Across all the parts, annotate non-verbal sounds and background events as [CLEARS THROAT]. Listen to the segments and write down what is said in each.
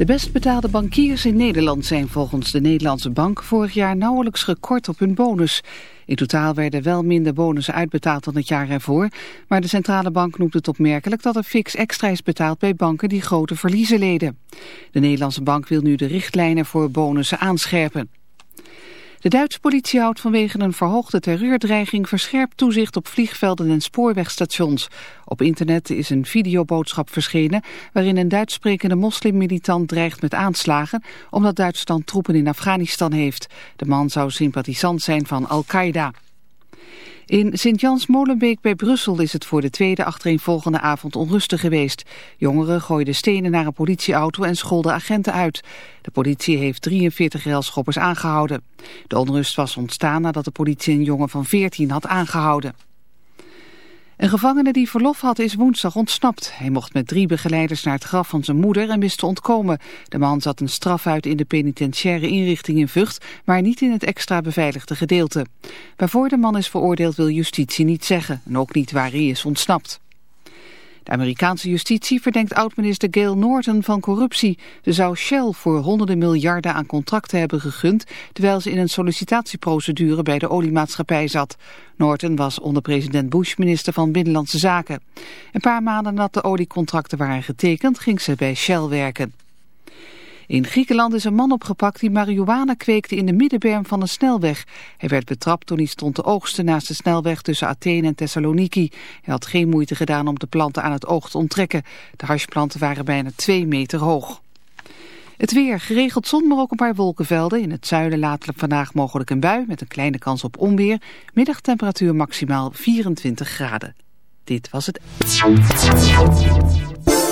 De best betaalde bankiers in Nederland zijn volgens de Nederlandse bank vorig jaar nauwelijks gekort op hun bonus. In totaal werden wel minder bonussen uitbetaald dan het jaar ervoor, maar de centrale bank noemt het opmerkelijk dat er fix extra is betaald bij banken die grote verliezen leden. De Nederlandse bank wil nu de richtlijnen voor bonussen aanscherpen. De Duitse politie houdt vanwege een verhoogde terreurdreiging verscherpt toezicht op vliegvelden en spoorwegstations. Op internet is een videoboodschap verschenen waarin een Duits sprekende moslimmilitant dreigt met aanslagen omdat Duitsland troepen in Afghanistan heeft. De man zou sympathisant zijn van Al-Qaeda. In Sint-Jans-Molenbeek bij Brussel is het voor de tweede achtereenvolgende avond onrustig geweest. Jongeren gooiden stenen naar een politieauto en scholden agenten uit. De politie heeft 43 railschoppers aangehouden. De onrust was ontstaan nadat de politie een jongen van 14 had aangehouden. Een gevangene die verlof had is woensdag ontsnapt. Hij mocht met drie begeleiders naar het graf van zijn moeder en wist te ontkomen. De man zat een straf uit in de penitentiaire inrichting in Vught, maar niet in het extra beveiligde gedeelte. Waarvoor de man is veroordeeld wil justitie niet zeggen en ook niet waar hij is ontsnapt. De Amerikaanse justitie verdenkt oud-minister Gail Norton van corruptie. Ze zou Shell voor honderden miljarden aan contracten hebben gegund... terwijl ze in een sollicitatieprocedure bij de oliemaatschappij zat. Norton was onder president Bush minister van Binnenlandse Zaken. Een paar maanden nadat de oliecontracten waren getekend... ging ze bij Shell werken. In Griekenland is een man opgepakt die marihuana kweekte in de middenberm van een snelweg. Hij werd betrapt toen hij stond te oogsten naast de snelweg tussen Athene en Thessaloniki. Hij had geen moeite gedaan om de planten aan het oog te onttrekken. De hashplanten waren bijna twee meter hoog. Het weer, geregeld zon, maar ook een paar wolkenvelden. In het zuiden later vandaag mogelijk een bui met een kleine kans op onweer. Middagtemperatuur maximaal 24 graden. Dit was het.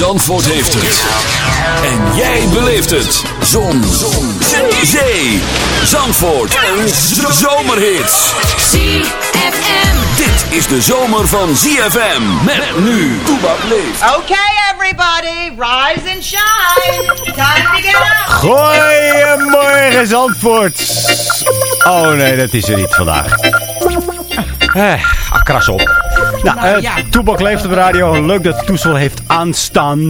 Zandvoort heeft het. En jij beleeft het. Zon. Zon. Zee. Zandvoort. Een zomerhit. ZFM. Dit is de zomer van ZFM. Met nu. Toebak leeft. Okay, everybody, rise and shine. Time to get up. Goedemorgen Zandvoort. Oh nee, dat is er niet vandaag. Eh, kras op. Nou, eh ja. Toebak leeft op de radio. Leuk dat Toesel heeft aanstaan.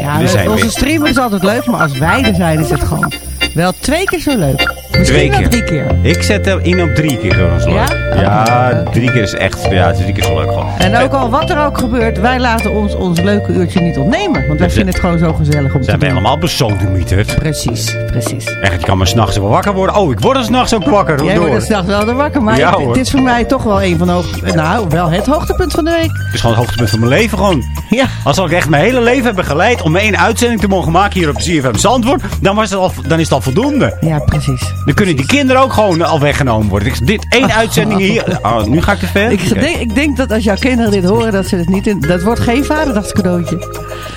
Ja, We zijn onze weer. streamer is altijd leuk, maar als wij er zijn is het gewoon wel twee keer zo leuk. Misschien Twee keer. drie keer. Ik zet er in op drie keer gewoon zo leuk. Ja? Ja, drie keer is echt, ja, het is drie keer zo leuk gewoon. En ook al wat er ook gebeurt, wij laten ons ons leuke uurtje niet ontnemen. Want wij vinden het gewoon zo gezellig om te Zijn we doen. helemaal besodemieterd? Precies, precies. Echt, je kan maar s'nachts wel wakker worden. Oh, ik word er s'nachts ook wakker. Jij Door. wordt er s'nachts wel wakker, maar Ja, het, het is voor mij toch wel een van de hoogte, nou, wel het hoogtepunt van de week. Het is gewoon het hoogtepunt van mijn leven gewoon. Ja, Als ik echt mijn hele leven heb begeleid om één uitzending te mogen maken hier op CFM Zandvoort, dan, was het al, dan is het al voldoende. ja precies. Dan kunnen die kinderen ook gewoon al weggenomen worden. Ik- Dit één uitzending hier. Oh, nu ga ik te ver. Ik, denk, ik denk dat als jouw kinderen dit horen, dat ze het niet in... Dat wordt geen vaderdagscadeautje.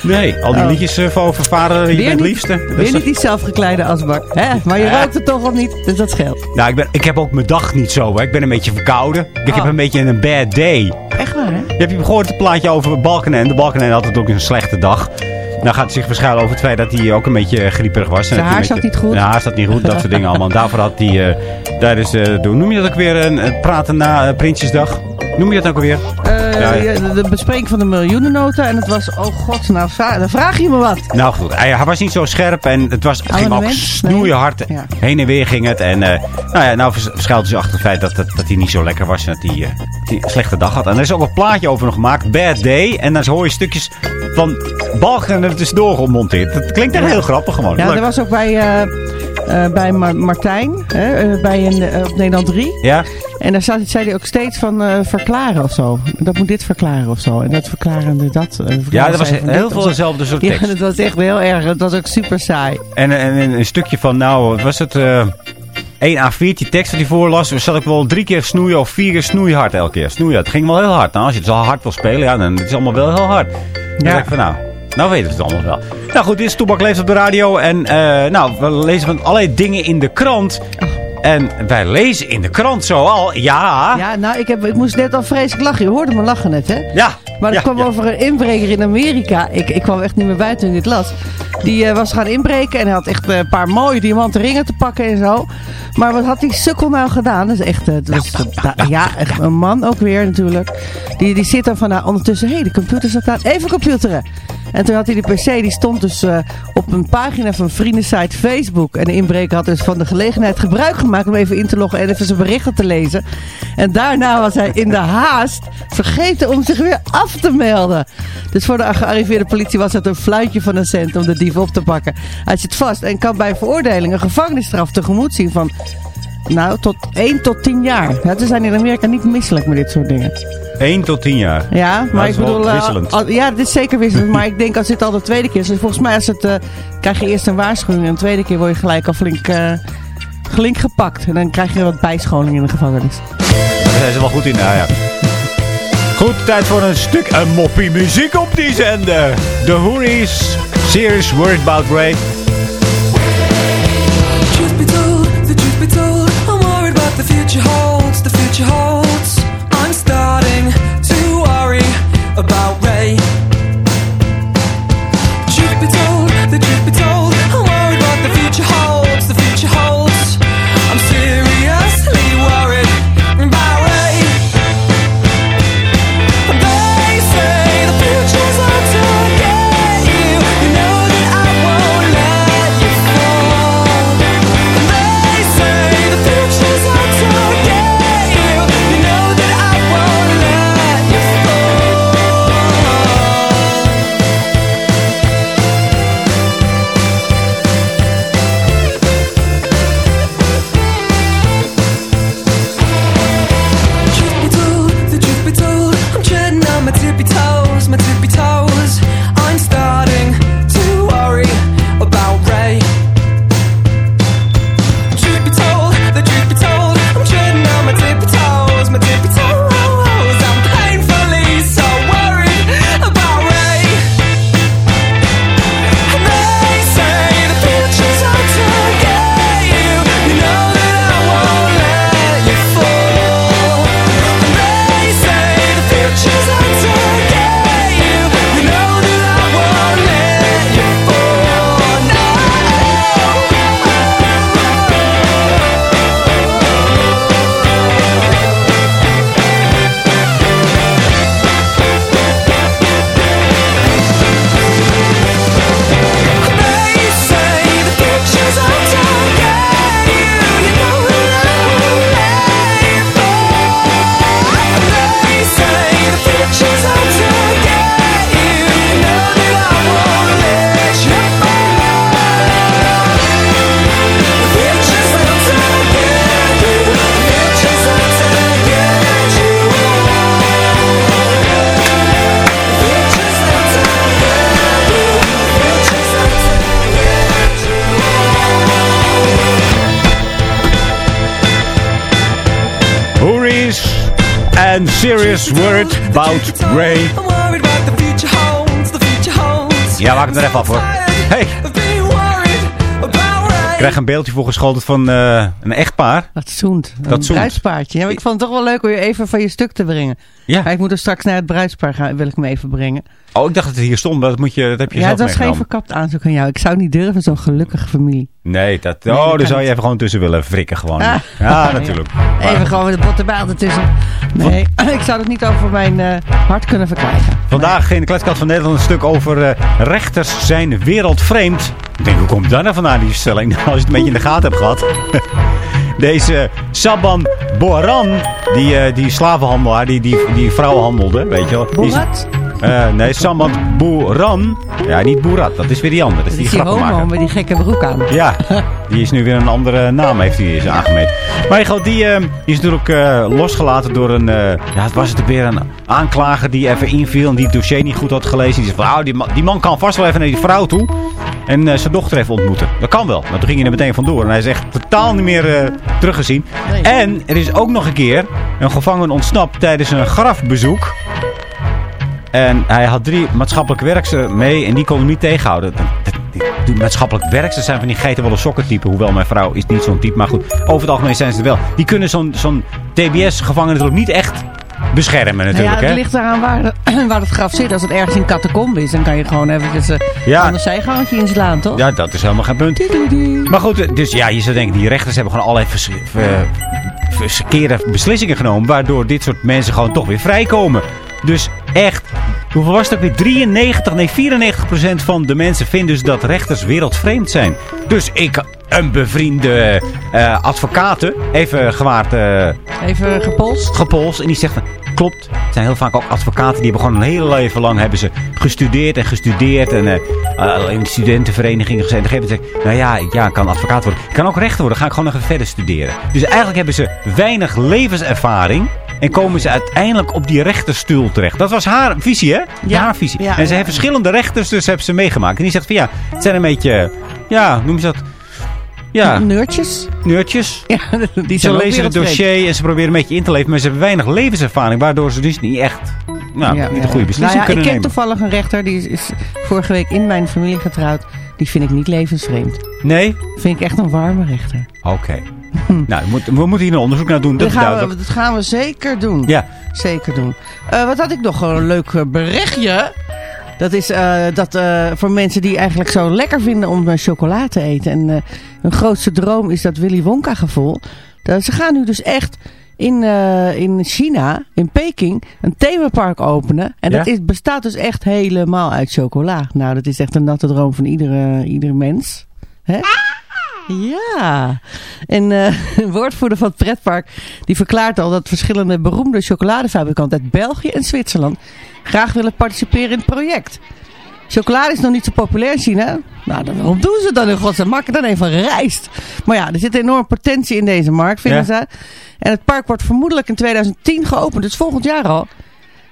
Nee, al die Oh. liedjes eh, over vader, je Weer bent het niet, liefste. Dat weer niet die zelfgekleide asbak. Hè? Maar je rookt het toch al niet, dus dat scheelt. Nou, ik, ben, ik heb ook mijn dag niet zo. Hè. Ik ben een beetje verkouden. Ik heb Oh. een beetje een bad day. Echt waar, hè? Heb je gehoord het plaatje over Balkenende? De Balkenende had het ook een slechte dag. Nou gaat het zich verschuilen over het feit dat hij ook een beetje grieperig was. Zijn haar zat niet goed. Zijn haar zat niet goed, dat soort dingen allemaal. En daarvoor had hij eh tijdens, eh, hoe noem je dat ook weer, een, praten na eh, Prinsjesdag. Noem je dat ook alweer? Eh, Ja, ja. ja, de, bespreking van de miljoenennota. En het was, oh god, nou dan vraag je me wat. Nou goed, hij, hij was niet zo scherp en het was, het ging ook snoeihard. Nee. Ja. Heen en weer ging het. En eh, nou ja, nou vers- verschuilt hij zich achter het feit dat, dat, dat hij niet zo lekker was. En dat hij, eh, dat hij een slechte dag had. En er is ook een plaatje over nog gemaakt. Bad Day. En dan hoor je stukjes van Balken er tussendoor gemonteerd. Dat klinkt echt heel grappig gewoon. Ja, Leuk. er was ook bij, eh, eh, bij Ma- Martijn, hè, eh, bij een, op Nederland 3. Ja? En daar zat, zei hij ook steeds van verklaren of zo. Dat moet dit verklaren of zo. En dat verklarende dat. eh, Ja, verklaren er was heel veel dezelfde soort Ja, tekst. dat was echt heel erg. Het was ook super saai. En, en, en een stukje van, nou, was het? eh 1 A4'tje tekst dat hij voorlas. Er zat ook wel drie keer snoeien of vier keer snoeihard elke keer. Snoeien, het ging wel heel hard. Nou, als je het zo hard wil spelen, ja, dan is het allemaal wel heel hard. Dan Ja. denk ik van, nou, nou weten we het allemaal wel. Nou goed, dit is Toebak Leeft op de radio. En eh, nou, we lezen van allerlei dingen in de krant. En wij lezen in de krant zo al, ja. Ja, nou, ik, heb, ik moest net al vreselijk lachen. Je hoorde me lachen net, hè? Ja. Maar het ja, kwam ja. over een inbreker in Amerika. Ik, ik kwam echt niet meer buiten toen ik dit las. Die eh, was gaan inbreken en hij had echt eh, een paar mooie diamanten ringen te pakken en zo. Maar wat had die sukkel nou gedaan? Dat is echt, eh, was, ja, echt een man ook weer natuurlijk. Die, die zit dan van, nou, ondertussen, hé, hey, de computer staat aan. Even computeren. En toen had hij die PC, die stond dus op een pagina van vriendensite Facebook. En de inbreker had dus van de gelegenheid gebruik gemaakt om even in te loggen en even zijn berichten te lezen. En daarna was hij in de haast vergeten om zich weer af te melden. Dus voor de gearriveerde politie was het een fluitje van een cent om de dief op te pakken. Hij zit vast en kan bij veroordeling een gevangenisstraf tegemoet zien van... Nou, tot 1 tot 10 jaar. Ja, ze zijn in Amerika niet misselijk met dit soort dingen. 1 tot 10 jaar. Ja, maar ik bedoel... eh, wisselend. al- ja, dit is zeker wisselend. maar ik denk als dit al de tweede keer is... dus volgens mij als het, eh, krijg je eerst een waarschuwing... en de tweede keer word je gelijk al flink, eh, flink gepakt. En dan krijg je wat bijscholing in de gevangenis. Daar zijn ze wel goed in, nou ja. Goed, tijd voor een stuk een moppie muziek op die zender. The Hoonies, Serious Worried About. Truth be told, the truth be told, I'm worried what the future holds. The future holds. Holds, the future holds. Ja, maak het er even af hoor. Hey, ik worried about Ray. krijg een beeldje voorgeschoteld van eh, een echtpaar. Dat zoent. Een Dat zoent. bruidspaardje. Ja, maar ik vond het toch wel leuk om je even van je stuk te brengen. Ja. Maar ik moet er straks naar het bruidspaar gaan, wil ik me even brengen. Oh, ik dacht dat het hier stond, maar dat, moet je, dat heb je Ja, zelf het was geen verkapt aanzoek aan jou. Ik zou niet durven, zo'n gelukkige familie. Nee, dat, Nee, oh, dat daar zou je even gewoon tussen willen frikken gewoon. Ah. Ja, natuurlijk. [LAUGHS] Even gewoon met de bottenbaal ertussen. Nee, [CLEARS THROAT] ik zou het niet over mijn eh, hart kunnen verkrijgen. Vandaag in de kletskant van Nederland een stuk over eh, rechters zijn wereldvreemd. Ik denk, hoe komt daar nou vandaan die stelling? [LAUGHS] Als je het een beetje in de gaten hebt gehad. [LAUGHS] Deze Saban Boran, die, eh, die slavenhandelaar, die, die, die vrouwen handelde, weet je wel. Eh, nee, Saban Boran. Ja, niet Boerat, dat is weer die andere. Dat is die die homo met die gekke broek aan. Ja, die is nu weer een andere naam heeft hij is aangemeten. Maar goed, die, eh, die is natuurlijk eh, losgelaten door een... ja, het was het weer een aanklager die even inviel en die het dossier niet goed had gelezen. Die zei van, nou, die, man, die man kan vast wel even naar die vrouw toe en zijn dochter even ontmoeten. Dat kan wel. Maar toen ging hij er meteen vandoor. En hij is echt totaal niet meer teruggezien. Nee. En er is ook nog een keer een gevangen ontsnapt tijdens een grafbezoek. En hij had drie maatschappelijke werksters mee en die kon hem niet tegenhouden. Die, maatschappelijk werksters zijn van die geitenwolle sokken type. Hoewel mijn vrouw is niet zo'n type. Maar goed, over het algemeen zijn ze er wel. Die kunnen zo'n zo'n TBS-gevangen natuurlijk niet echt beschermen Nou natuurlijk. ja, het hè? ligt eraan waar, de- [CLEARS THROAT] waar het graf zit. Als het ergens in catacombe is, dan kan je gewoon eventjes eh Ja. een zijgangetje inslaan, toch? Ja, dat is helemaal geen punt. Maar goed, dus ja, je zou denken, die rechters hebben gewoon allerlei vers, ver- verkeerde beslissingen genomen. Waardoor dit soort mensen gewoon toch weer vrijkomen. Dus echt, hoeveel was het ook weer? 93, nee 94 procent van de mensen vinden dus dat rechters wereldvreemd zijn. Dus ik, een bevriende eh advocaten, even gewaard eh, Even gepolst. gepolst. En die zegt, van, klopt, het zijn heel vaak ook advocaten. Die hebben gewoon een hele leven lang hebben ze gestudeerd en gestudeerd. En eh, in studentenverenigingen gezeten. En op een gegeven moment ik, nou ja, ik, ja, ik kan advocaat worden. Ik kan ook rechter worden, ga ik gewoon nog even verder studeren. Dus eigenlijk hebben ze weinig levenservaring. En komen ze uiteindelijk op die rechterstoel terecht. Dat was haar visie, hè? Ja. Haar visie. Ja, en ze ja. heeft verschillende rechters, dus hebben ze meegemaakt. En die zegt van ja, het zijn een beetje, ja, noem je dat? Ja, Neurtjes. neurtjes. [LAUGHS] Ja, die Ze lezen het dossier en ze proberen een beetje in te leven. Maar ze hebben weinig levenservaring. Waardoor ze dus niet echt nou, Ja, niet ja. een goede beslissing nou ja, kunnen ik ken nemen. toevallig een rechter, die is, vorige week in mijn familie getrouwd. Die vind ik niet levensvreemd. Nee? Vind ik echt een warme rechter. Oké. [LAUGHS] nou, we moeten, we moeten hier een onderzoek naar doen. Dat gaan, we, dat gaan we zeker doen. Ja. Zeker doen. Eh, wat had ik nog? Een leuk berichtje. Dat is eh, dat eh, voor mensen die eigenlijk zo lekker vinden om eh, chocola te eten. En eh, hun grootste droom is dat Willy Wonka gevoel. Dat, ze gaan nu dus echt in, eh, in China, in Peking, een themapark openen. En Ja? dat is, bestaat dus echt helemaal uit chocola. Nou, dat is echt een natte droom van iedere, iedere mens. Hè? Ja, en eh, [LAUGHS] een woordvoerder van het pretpark die verklaart al dat verschillende beroemde chocoladefabrikanten uit België en Zwitserland graag willen participeren in het project. Chocolade is nog niet zo populair in China. Nou, dan, waarom doen ze dan in godsnaam? Maak er dan even rijst. Maar ja, er zit enorme potentie in deze markt, vinden Ja. ze. En het park wordt vermoedelijk in 2010 geopend, dus volgend jaar al.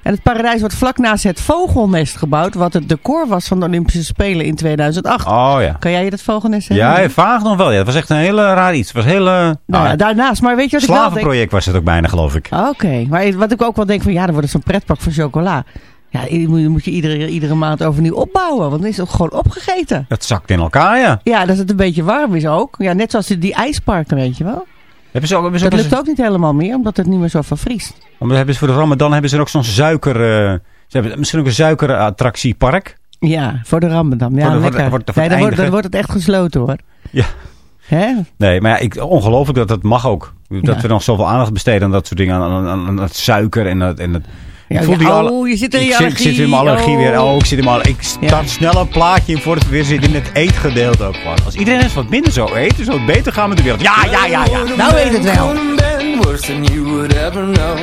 En het paradijs wordt vlak naast het vogelnest gebouwd, wat het decor was van de Olympische Spelen in 2008. Oh ja. Kan jij je dat vogelnest Ja, herinneren? vaag nog wel. Ja, het was echt een hele raar iets. Het was hele... Nou nou, ja, daarnaast, maar weet je wat ik wel slavenproject was het ook bijna, geloof ik. Oké, maar wat ik ook wel denk van ja, dan wordt het zo'n pretpak voor chocola. Ja, die moet, je iedere, iedere maand overnieuw opbouwen, want dan is het ook gewoon opgegeten. Dat zakt in elkaar, ja. Ja, dat het een beetje warm is ook. Ja, net zoals die, die ijsparken, weet je wel. Hebben ze ook, hebben ze Dat lukt ook niet helemaal meer, omdat het niet meer zo vervriest. Omdat hebben ze voor de Ramadan hebben ze ook zo'n suiker... eh, ze hebben misschien ook een suikerattractiepark. Ja, voor de Ramadan. Ja, Voor de- voor de- lekker. nee, dan, wordt, eindigen. dan wordt het echt gesloten hoor. Ja. Hè? Nee, maar ja, ik, ongelooflijk dat dat mag ook. Dat Ja. we nog zoveel aandacht besteden aan dat soort dingen. Aan, aan, aan, aan het suiker en het... En het ik voel die oh, je zit in ik je zit, allergie. zit in mijn allergie weer. Oh. Ik zit in mijn. Ik start Ja. snel een plaatje in voordat we weer zitten in het eetgedeelte ook. gewoon. Als iedereen eens wat minder zou eten, zou het beter gaan met de wereld. Ja, ja, ja, ja. Nou weet het wel. Worse than you would ever know.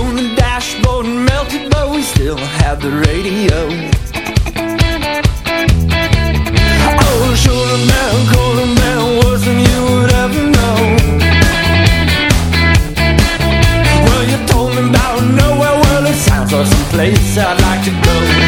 On the dashboard melted, but we still have the radio. Oh, have some place I'd like to go.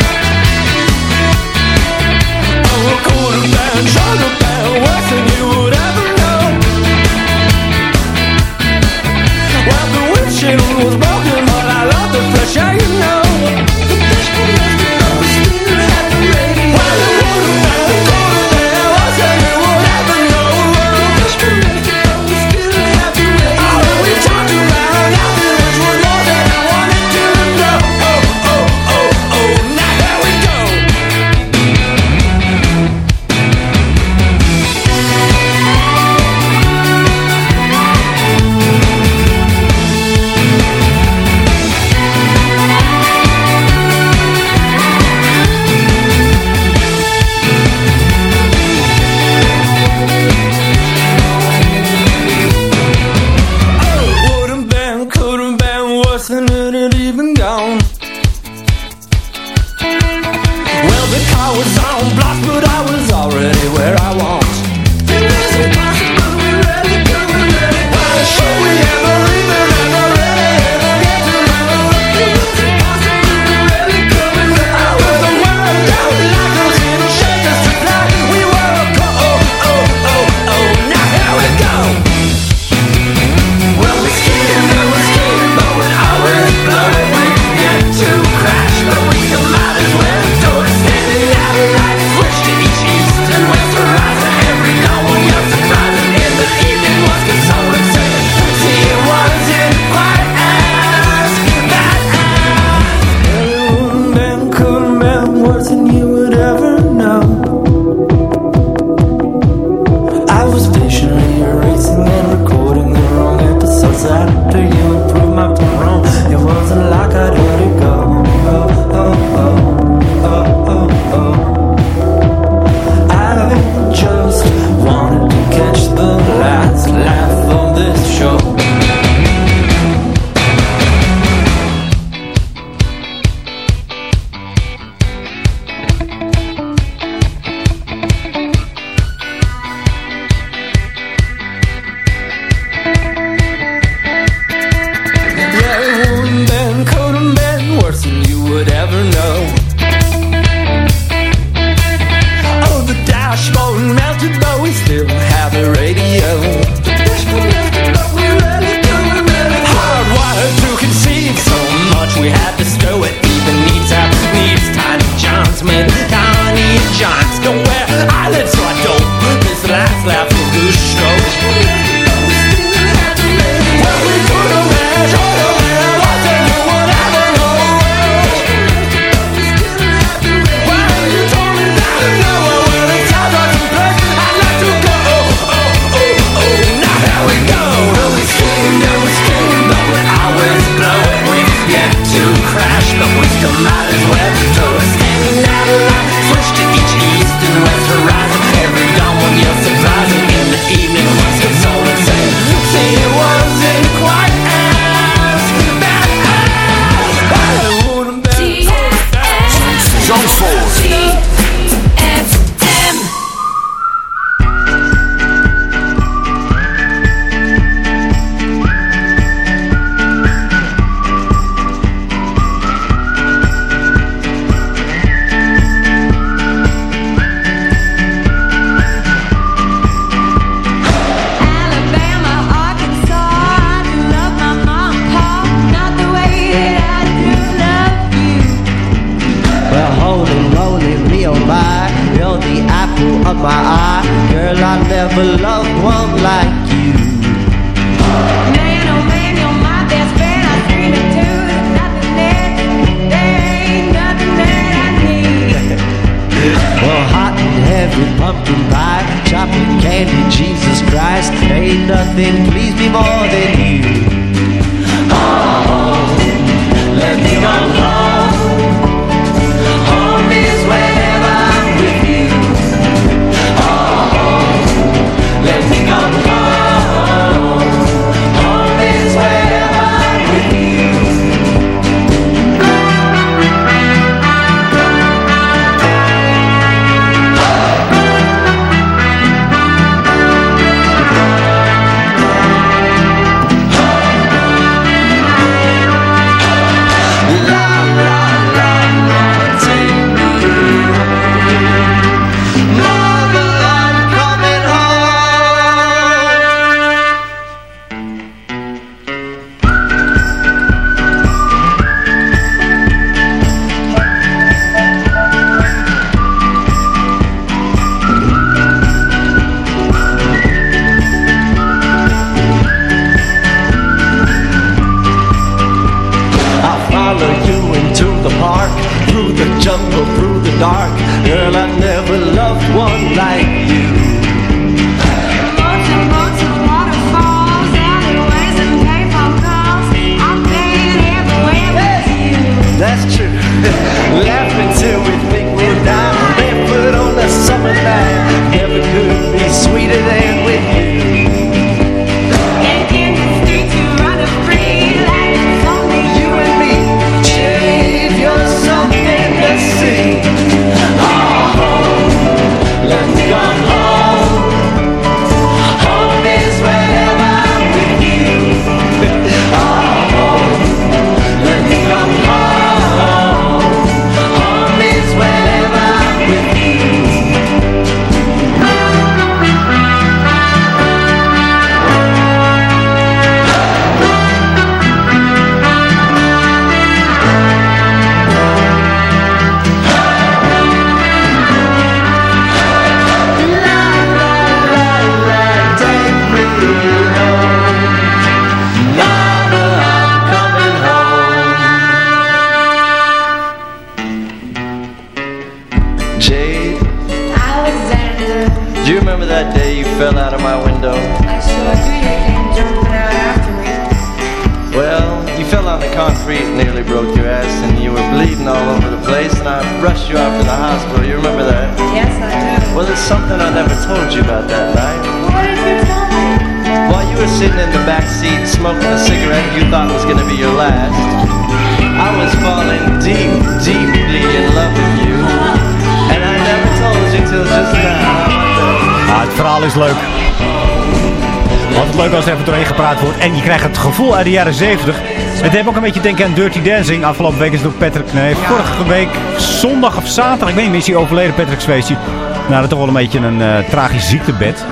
Gevoel uit de jaren 70. Het heeft ook een beetje denken aan Dirty Dancing. Afgelopen week is het ook Patrick... Nee, vorige week zondag of zaterdag. Ik weet niet, is hij overleden, Patrick Swayze. Nou, dat is toch wel een beetje een eh, tragisch ziektebed.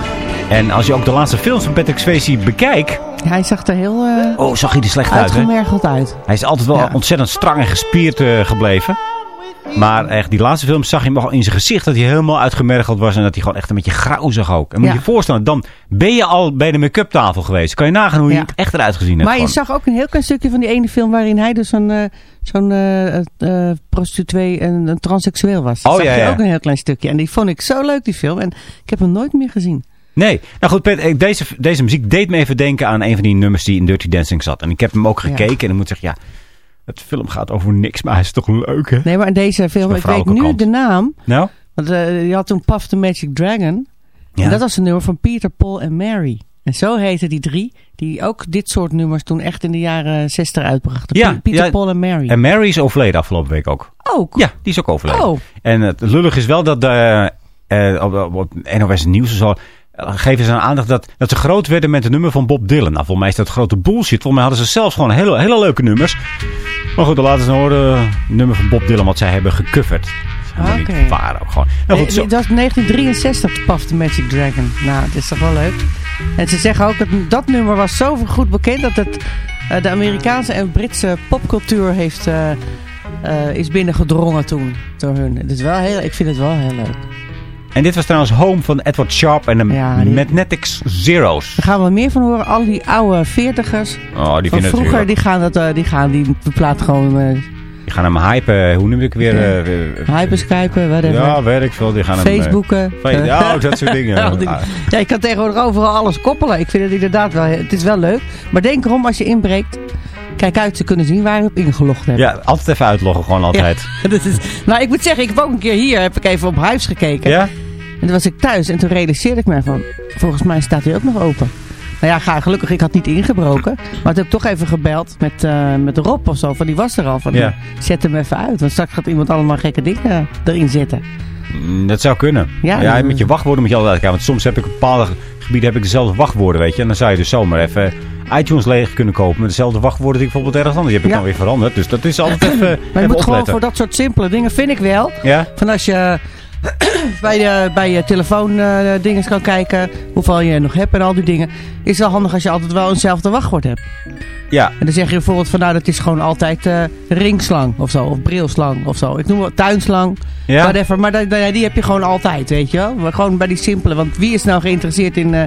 En als je ook de laatste films van Patrick Swayze bekijkt... Hij zag er heel eh, Oh, zag hij er slecht uit, uit. Hij is altijd wel Ja. ontzettend strak en gespierd eh, gebleven. Maar echt, die laatste film zag je hem al in zijn gezicht dat hij helemaal uitgemergeld was. En dat hij gewoon echt een beetje grauw zag ook. En moet Ja. je je voorstellen, dan ben je al bij de make-up tafel geweest. Kan je nagaan hoe je Ja. het echt eruit gezien hebt. Maar je zag ook een heel klein stukje van die ene film waarin hij dus een, eh, zo'n eh, eh, prostituee en een transseksueel was. Oh, zag ja, je ja. ook een heel klein stukje. En die vond ik zo leuk, die film. En ik heb hem nooit meer gezien. Nee, nou goed, Pet, deze, deze muziek deed me even denken aan een van die nummers die in Dirty Dancing zat. En ik heb hem ook Ja. gekeken en ik moet zeggen, ja, het film gaat over niks, maar hij is toch leuk, hè? Nee, maar deze film, ik weet nu kant. de naam. Nou? Want eh, je had toen Puff the Magic Dragon. Ja. En dat was een nummer van Peter, Paul en Mary. En zo heten die drie, die ook dit soort nummers toen echt in de jaren 60 uitbrachten. Ja, Pe- Peter, ja. Paul en Mary. En Mary is overleden afgelopen week ook. ook. Ja, die is ook overleden. Oh. En het lullig is wel dat de, eh, op, op, NOS Nieuws en zo, eh, geven ze een aandacht dat, dat ze groot werden met het nummer van Bob Dylan. Nou, volgens mij is dat grote bullshit. Volgens mij hadden ze zelfs gewoon hele, hele leuke nummers. Maar goed, dan laten ze horen eh, het nummer van Bob Dylan wat zij hebben gecoverd. Dat is Oké. waar ook gewoon. Nou goed, Nee, zo. Dat was 1963, Puff the Magic Dragon. Nou, het is toch wel leuk. En ze zeggen ook dat dat nummer was zo goed bekend dat het eh, de Amerikaanse en Britse popcultuur heeft, eh, eh, is binnengedrongen toen door hun. Het is wel heel, ik vind het wel heel leuk. En dit was trouwens Home van Edward Sharp en de Ja, Magnetics Zeros. Daar gaan we meer van horen. Al die oude veertigers Oh, die van vroeger, die gaan, dat, eh, die gaan die plaat gewoon eh Die gaan hem hypen. Hoe noem ik het weer? Ja. eh, eh, hyperskypen, whatever. ja, weet ik veel. Die gaan eh, Facebooken. Ja, ook dat soort [LAUGHS] dingen. Ah. ja, je kan tegenwoordig overal alles koppelen. Ik vind het inderdaad wel, het is wel leuk. Maar denk erom, als je inbreekt, kijk uit, ze kunnen zien waar je op ingelogd hebt. Ja, altijd even uitloggen, gewoon altijd. Ja, [LAUGHS] dat is, nou, ik moet zeggen, ik heb ook een keer hier, heb ik even op Hives gekeken. Ja? En toen was ik thuis en toen realiseerde ik me van, volgens mij staat hij ook nog open. Nou ja, ga, gelukkig, ik had niet ingebroken. Maar toen heb ik toch even gebeld met, eh, met Rob of zo. Van die was er al. Van, Ja. Zet hem even uit. Want straks gaat iemand allemaal gekke dingen erin zetten. Mm, Dat zou kunnen. Ja, Ja, met je wachtwoorden moet je altijd uitkijken. Want soms heb ik op bepaalde gebieden heb ik dezelfde wachtwoorden, weet je. En dan zou je dus zomaar even iTunes leeg kunnen kopen met dezelfde wachtwoorden die ik bijvoorbeeld ergens anders. Die heb ik Ja. dan weer veranderd. Dus dat is altijd even, Maar je even moet gewoon voor dat soort simpele dingen, vind ik wel. Ja? Van als je [CLEARS THROAT] bij je, bij je telefoon eh, dingen kan kijken, hoeveel je nog hebt en al die dingen. Is het wel handig als je altijd wel eenzelfde wachtwoord hebt. Ja. En dan zeg je bijvoorbeeld van nou dat is gewoon altijd eh, ringslang of zo. Of brilslang of zo. Ik noem het tuinslang. Ja? Whatever. Maar dat- die heb je gewoon altijd, weet je wel. Maar gewoon bij die simpele. Want wie is nou geïnteresseerd in eh,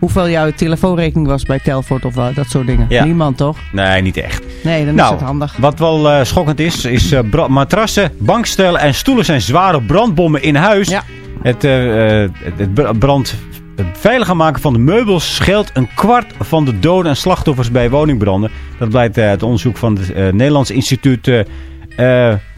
hoeveel jouw telefoonrekening was bij Telfort of dat soort dingen? Ja. Niemand toch? Nee, niet echt. Nee, dan is nou, het handig. wat wel eh, schokkend is, is eh, matrassen, bankstellen en stoelen zijn zware brandbommen in huis. Ja. Het, eh, het, het br- brand, het veiliger maken van de meubels scheelt een kwart van de doden en slachtoffers bij woningbranden. Dat blijkt uit het onderzoek van het Nederlands Instituut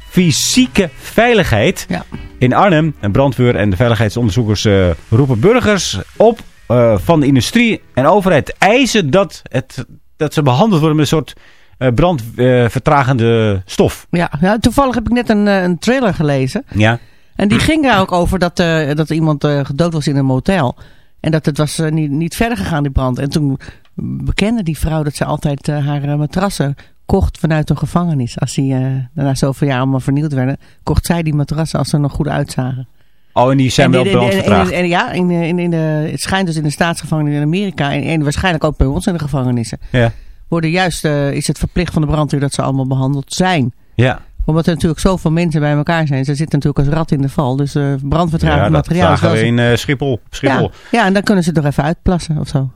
Fysieke Veiligheid Ja. in Arnhem. En brandweer en de veiligheidsonderzoekers roepen burgers op eh, van de industrie en overheid eisen dat, het, dat ze behandeld worden met een soort eh, brandvertragende stof. Ja, ja, toevallig heb ik net een, eh, een trailer gelezen. Ja. En die ging daar ook over dat, eh, dat iemand eh, gedood was in een motel. En dat het was eh, niet, niet verder gegaan, die brand. En toen bekende die vrouw dat ze altijd eh, haar eh, matrassen kocht vanuit een gevangenis. Als die eh, na zoveel jaar allemaal vernieuwd werden, kocht zij die matrassen als ze er nog goed uitzagen. Oh, en die zijn En wel en- Ja, in, in, in de, het schijnt dus in de staatsgevangenis in Amerika en, en waarschijnlijk ook bij ons in de gevangenissen. Ja. Worden juist, eh, is het verplicht van de brandweer dat ze allemaal behandeld zijn. Ja. Omdat er natuurlijk zoveel mensen bij elkaar zijn. Ze zitten natuurlijk als rat in de val. Dus eh brandvertragend Ja, materiaal. we zo- in eh, Schiphol. Schiphol. ja, ja, en dan kunnen ze er even uitplassen of zo.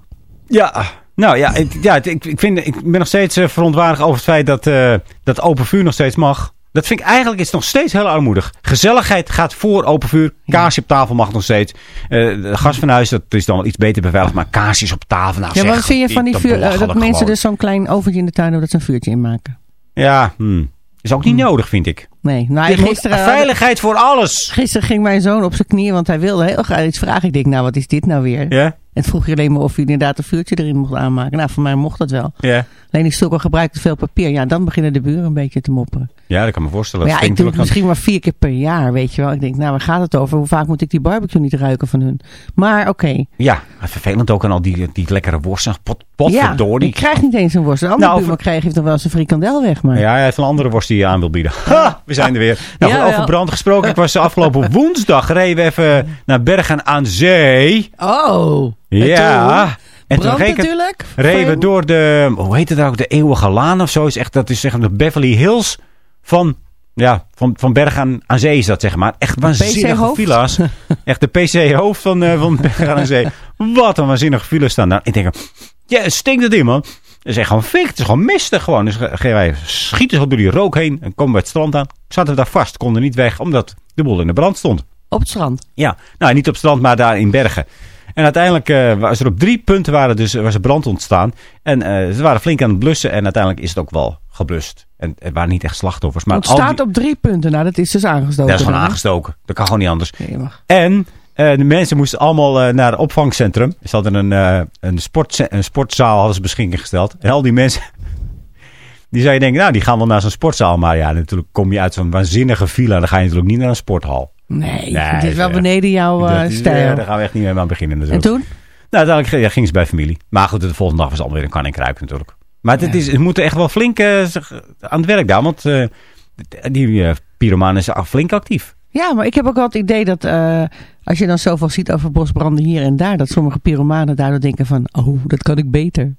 Ja, nou ja, ik, ja ik, ik, vind, ik ben nog steeds eh, verontwaardigd over het feit dat, eh, dat open vuur nog steeds mag. Dat vind ik eigenlijk is nog steeds heel armoedig. Gezelligheid gaat voor open vuur. Kaarsje op tafel mag nog steeds. Eh de gas van huis, dat is dan wel iets beter beveiligd. Maar kaarsjes op tafel, nou Ja, zeg, wat vind je van die vuur, eh, dat mensen gewoon. dus zo'n klein oventje in de tuin hebben dat ze een vuurtje inmaken? Ja, hmm. is ook niet nodig, vind ik. Nee, nou, Je moet- gisteren, veiligheid voor alles. gisteren ging mijn zoon op zijn knieën, want hij wilde heel graag iets vragen. Ik denk, nou, wat is dit nou weer? Ja? En het vroeg je alleen maar of hij inderdaad een vuurtje erin mocht aanmaken. Nou, voor mij mocht dat wel. Ja. Alleen ik stukkel gebruikte veel papier. Ja, dan beginnen de buren een beetje te mopperen. Ja, dat kan me voorstellen. Maar ja, ik doe het misschien maar vier keer per jaar, weet je wel. Ik denk, nou, waar gaat het over? Hoe vaak moet ik die barbecue niet ruiken van hun? Maar oké. Ja, vervelend ook aan al die, die lekkere worsten. Pot, Ja, potverdorie. ik krijg niet eens een worst. Een andere Nou, buurman krijgt heeft nog wel eens een frikandel weg. Maar. Ja, hij heeft een andere worst die je aan wil bieden. Ha, we zijn er weer. Nou, Ja, over brand gesproken. Ik was de [LAUGHS] afgelopen woensdag. Reden we even naar Bergen aan Zee. Oh. Ja. En Brand natuurlijk. reden we door de, hoe heet het ook, de Eeuwige Laan of zo. Is echt, dat is zeg maar de Beverly Hills van, ja, van, van Bergen aan, aan Zee is dat zeg maar. Echt waanzinnige villa's. [LAUGHS] Echt de PC-hoofd van, eh, van Bergen aan Zee. Wat een waanzinnige files staan daar. Ik denk, ja, stinkt het in man. Het is echt gewoon fik. Het is gewoon mistig gewoon. Dus wij schieten zo door die rook heen en komen bij het strand aan. Zaten we daar vast, konden niet weg, omdat de boel in de brand stond. Op het strand. Ja, nou niet op het strand, maar daar in Bergen. En uiteindelijk eh, was er op drie punten waren dus, was er brand ontstaan. En eh, ze waren flink aan het blussen en uiteindelijk is het ook wel geblust. En er waren niet echt slachtoffers. Maar het staat die- op drie punten. Nou, dat is dus aangestoken. dat is gewoon hè? aangestoken. Dat kan gewoon niet anders. Nee, mag. En eh, de mensen moesten allemaal eh, naar het opvangcentrum. Ze hadden een, eh, een, een sportzaal hadden ze beschikking gesteld. En al die mensen, [LAUGHS] die zou je denken, nou die gaan wel naar zo'n sportzaal. Maar ja, natuurlijk kom je uit zo'n waanzinnige villa. Dan ga je natuurlijk niet naar een sporthal. Nee, Nee, het is wel beneden jouw is- stijl. daar gaan we echt niet mee aan beginnen. Dus en toen? Nou, uiteindelijk ja, ging ze bij familie. Maar goed, de volgende dag was alweer een kan en kruip natuurlijk. Maar het, is, het moeten echt wel flink eh, aan het werk daar. Want eh, die eh pyromaan is flink actief. Ja, maar ik heb ook wel het idee dat als je dan zoveel ziet over bosbranden hier en daar, dat sommige pyromanen daardoor denken van, oh, dat kan ik beter.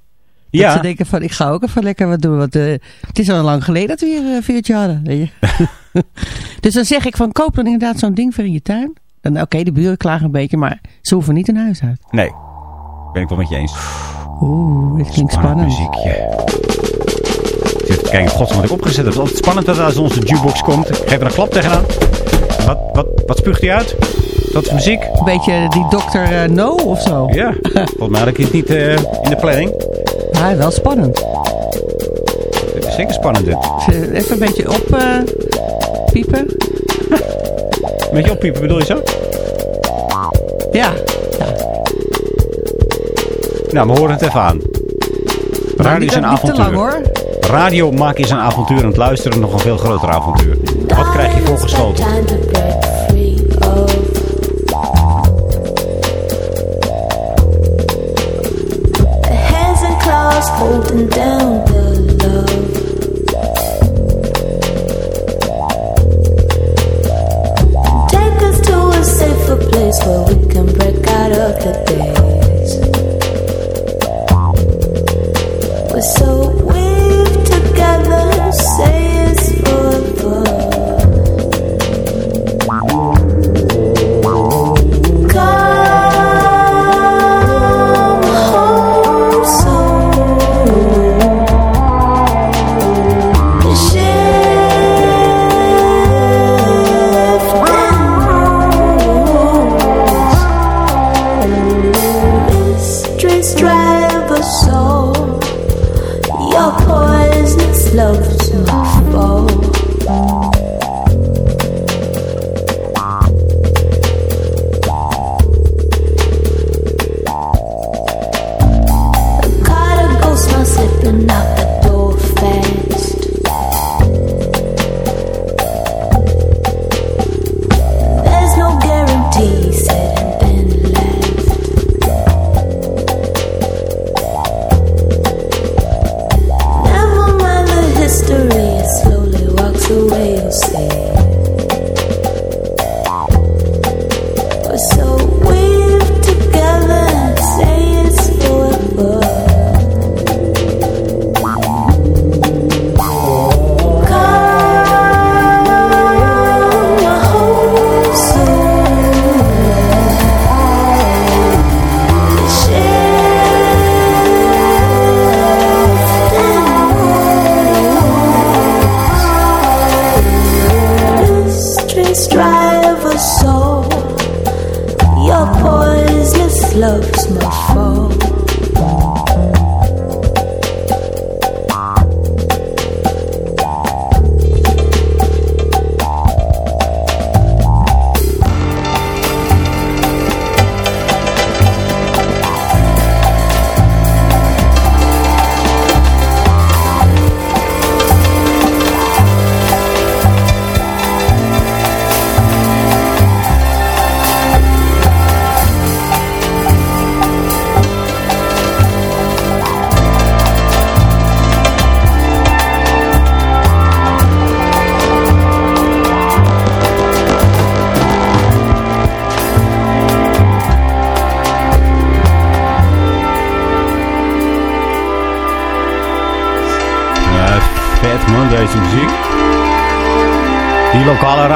Dat Ja. ze denken van, ik ga ook even lekker wat doen. Want eh, het is al lang geleden dat we hier een vuurtje hadden. Weet je? [LAUGHS] dus dan zeg ik van, koop dan inderdaad zo'n ding voor in je tuin. Dan Oké, de buren klagen een beetje, maar ze hoeven niet hun huis uit. Nee, ben ik wel met je eens. Oeh, dit klinkt spannend. muziekje. Kijken, gods, wat ik opgezet heb. Het is altijd spannend dat als onze jukebox komt. Geef er een klap tegenaan. Wat, wat, wat spuugt hij uit? Wat is muziek? Een beetje die dokter eh, No of zo. Ja, volgens mij had ik het niet eh, in de planning. Ja, wel spannend. Zeker spannend dit. Eh, Even een beetje op eh, piepen. Een beetje oppiepen bedoel je zo? Ja. Nou, we horen het even aan. Radio is een niet te lang avontuur. hoor. Radio maken is een avontuur en het luisteren nog een veel groter avontuur. Wat krijg je voorgeschoten? Holding down the love. Take us to a safer place where we can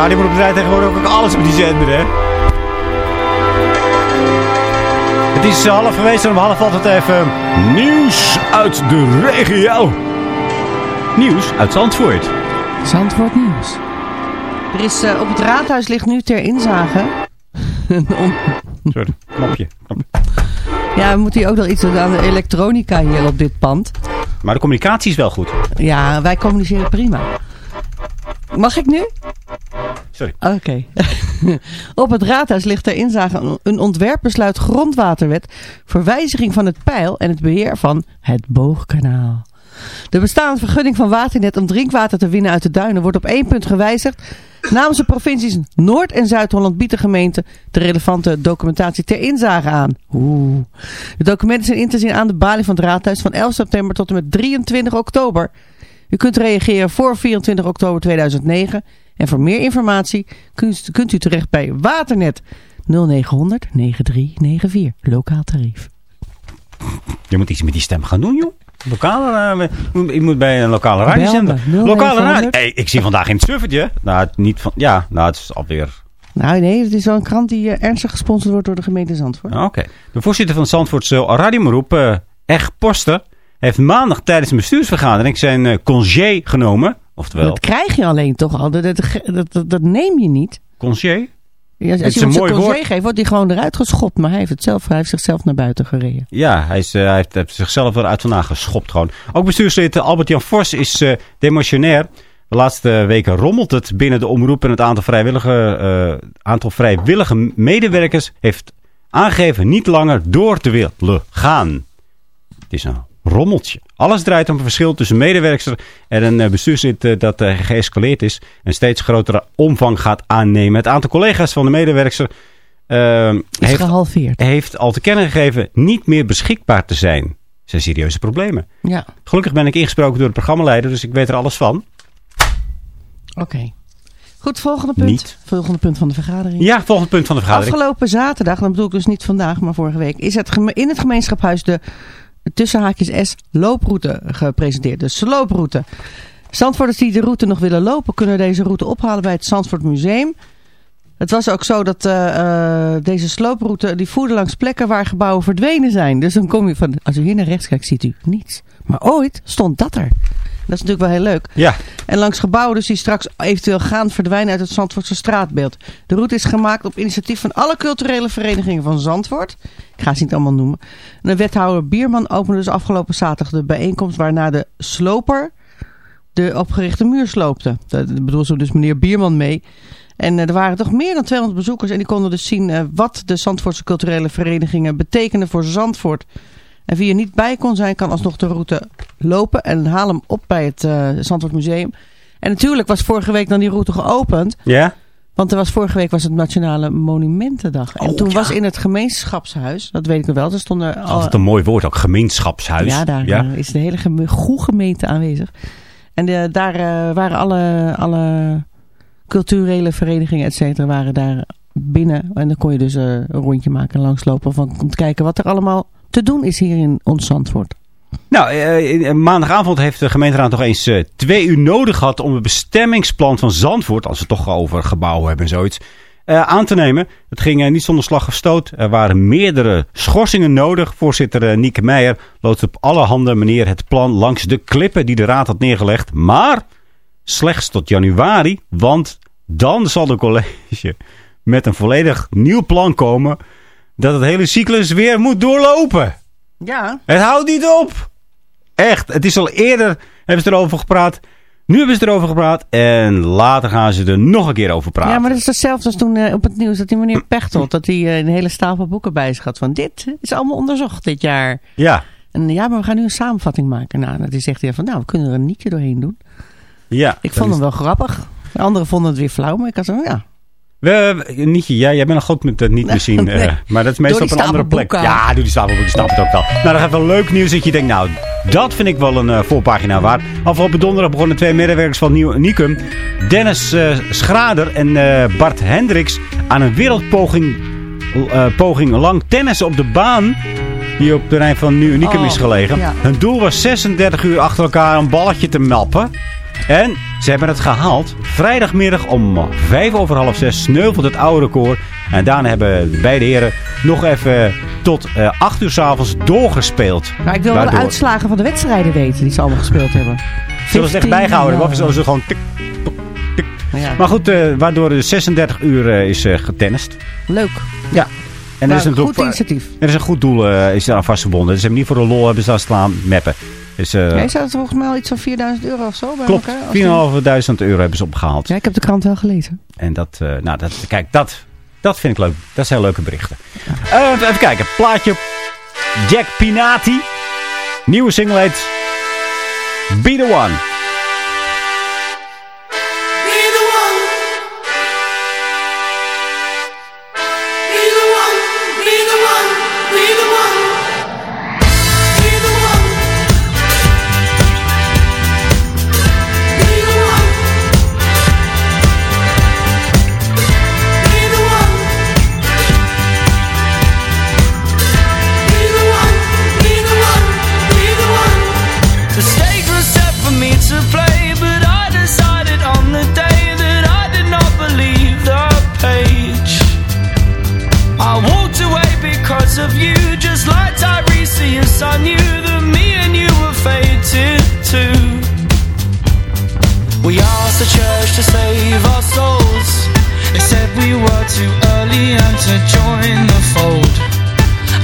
lokale radio draait tegenwoordig ook alles op die zender, hè? Het is half geweest en om half altijd even nieuws uit de regio. Nieuws uit Zandvoort. Zandvoort Nieuws. Er is eh, op het raadhuis ligt nu ter inzage. Sorry, knopje. ja, we moeten hier ook nog iets doen aan de elektronica hier op dit pand. Maar de communicatie is wel goed. Ja, wij communiceren prima. Mag ik nu? Oké. [LAUGHS] Op het raadhuis ligt ter inzage een- ontwerpbesluit grondwaterwet voor wijziging van het pijl en het beheer van het boogkanaal. De bestaande vergunning van Waternet om drinkwater te winnen uit de duinen wordt op één punt gewijzigd. Namens de provincies Noord- en Zuid-Holland biedt de gemeente de relevante documentatie ter inzage aan. Oeh. De documenten zijn in te zien aan de balie van het raadhuis van 11 september tot en met 23 oktober. U kunt reageren voor 24 oktober 2009. En voor meer informatie kunt, kunt u terecht bij Waternet 0900 9394. Lokaal tarief. Je moet iets met die stem gaan doen, joh. Lokale, je moet- bij een lokale radiozender. Lokale 0900. radio. Hey, ik zie vandaag in het suffertje. Nou, het niet van, ja, nou, het is alweer Nou nee, het is wel een krant die eh, ernstig gesponsord wordt door de gemeente Zandvoort. Oké. De voorzitter van het Zandvoortse radioomroep, eh Eg Poster, heeft maandag tijdens een bestuursvergadering zijn eh, congé genomen. Oftewel, Dat krijg je alleen toch al. Dat, dat, dat, neem je niet. congé? Ja, als je een iemand zijn mooi congé woord. geeft, wordt hij gewoon eruit geschopt. Maar hij heeft, het zelf, hij heeft zichzelf naar buiten gereden. Ja, hij, is, eh, hij heeft, heeft zichzelf eruit vandaan geschopt gewoon. Ook bestuurslid Albert-Jan Vos is eh demissionair. De laatste weken rommelt het binnen de omroep en het aantal vrijwillige, aantal vrijwillige medewerkers heeft aangegeven niet langer door te willen gaan. Het is een rommeltje. Alles draait om een verschil tussen medewerkster en een eh, bestuurslid eh, dat eh, geëscaleerd is. En steeds grotere omvang gaat aannemen. Het aantal collega's van de medewerkster Is heeft, gehalveerd. heeft al te kennen gegeven niet meer beschikbaar te zijn. Dat zijn serieuze problemen. Ja, Gelukkig ben ik ingesproken door de programmaleider, dus ik weet er alles van. oké. Goed, volgende punt. Niet. Volgende punt van de vergadering. Ja, volgend punt van de vergadering. Afgelopen zaterdag, dan bedoel ik dus niet vandaag, maar vorige week, is het in het gemeenschaphuis de tussenhaakjes S looproute gepresenteerd. De slooproute. Zandvoorters die de route nog willen lopen, kunnen deze route ophalen bij het Zandvoort Museum. Het was ook zo dat eh, eh, deze slooproute, die voerde langs plekken waar gebouwen verdwenen zijn. Dus dan kom je van, als u hier naar rechts kijkt, ziet u niets. Maar ooit stond dat er. Dat is natuurlijk wel heel leuk. Ja, En langs gebouwen dus die straks eventueel gaan verdwijnen uit het Zandvoortse straatbeeld. De route is gemaakt op initiatief van alle culturele verenigingen van Zandvoort. Ik ga ze niet allemaal noemen. En de wethouder Bierman opende dus afgelopen zaterdag de bijeenkomst waarna de sloper de opgerichte muur sloopte. Daar bedoel ze dus meneer Bierman mee. En eh, er waren toch meer dan 200 bezoekers en die konden dus zien eh, wat de Zandvoortse culturele verenigingen betekenen voor Zandvoort. En wie er niet bij kon zijn, kan alsnog de route lopen en haal hem op bij het Zandvoort Museum. En natuurlijk was vorige week dan die route geopend. ja. Want er was, vorige week was het Nationale Monumentendag. En Oh, toen ja. was in het gemeenschapshuis, dat weet ik nog wel, er stonden al, Altijd een mooi woord ook, gemeenschapshuis. ja, daar is de hele geme goede gemeente aanwezig. En eh, daar eh, waren alle, alle culturele verenigingen, et cetera, waren daar binnen. En dan kon je dus een rondje maken en langslopen van, om te kijken wat er allemaal te doen is hier in ons Zandvoort. Nou, eh, eh, maandagavond heeft de gemeenteraad nog eens eh, twee uur nodig gehad om het bestemmingsplan van Zandvoort, als we het toch over gebouwen hebben en zoiets, aan te nemen. Het ging niet zonder slag of stoot. Er waren meerdere schorsingen nodig. Voorzitter Nieke Meijer loopt op allerhande manier het plan langs de klippen die de raad had neergelegd. Maar slechts tot januari, want dan zal de college [LAUGHS] met een volledig nieuw plan komen dat het hele cyclus weer moet doorlopen. Ja. Het houdt niet op. Echt, het is al eerder, hebben ze erover gepraat. Nu hebben ze erover gepraat. En later gaan ze er nog een keer over praten. Ja, maar dat is hetzelfde als toen eh, op het nieuws dat die meneer Pechtold, dat hij eh, een hele stapel boeken bij zich had van dit is allemaal onderzocht dit jaar. Ja. En ja, maar we gaan nu een samenvatting maken. Nou, dat is zegt hij van, nou, we kunnen er een nietje doorheen doen. ja Ik vond hem wel grappig. De anderen vonden het weer flauw, maar ik had zo, ja. We, Nietje, ja, jij bent nog goed met het niet meer zien. Nee. eh, maar dat is meestal op die een andere plek. Ja, doe die stapel boeken, snap het ook wel. Nou, dan gaat wel leuk nieuws dat je denkt, nou, dat vind ik wel een eh, voorpagina waard. Afgelopen donderdag begonnen twee medewerkers van Nieuw Nicum, Dennis eh, Schrader en Bart Hendricks, aan een wereldpoging poging lang tennis op de baan die op het terrein van Nieuw Unicum Oh, is gelegen. ja. Hun doel was 36 uur achter elkaar een balletje te melpen. En ze hebben het gehaald. Vrijdagmiddag om vijf over half zes sneuvelt het oude record. En daarna hebben beide heren nog even tot eh, acht uur s'avonds doorgespeeld. Maar ik wil wel de uitslagen van de wedstrijden weten die ze allemaal gespeeld hebben. Zullen ze het echt 15, bijgehouden? Of zullen ze gewoon tik. Ja. Maar goed, eh, waardoor de 36 uur eh, is getennist. Leuk. Ja. En er Nou, is een goed doel- initiatief. Er is een goed doel is eraan vastgebonden. Dus ze hebben niet voor de lol hebben ze daar staan meppen. Dus, Jij zou het volgens mij al iets van 4000 euro of zo bij klopt, elkaar? Als die- 4.500 euro hebben ze opgehaald. Ja, ik heb de krant wel gelezen. En dat, eh, nou, dat, kijk, dat, dat vind ik leuk. Dat zijn leuke berichten. Eh, even kijken, plaatje Jack Pinati. Nieuwe single heet Be The One. To save our souls. They said we were too early and to join the fold.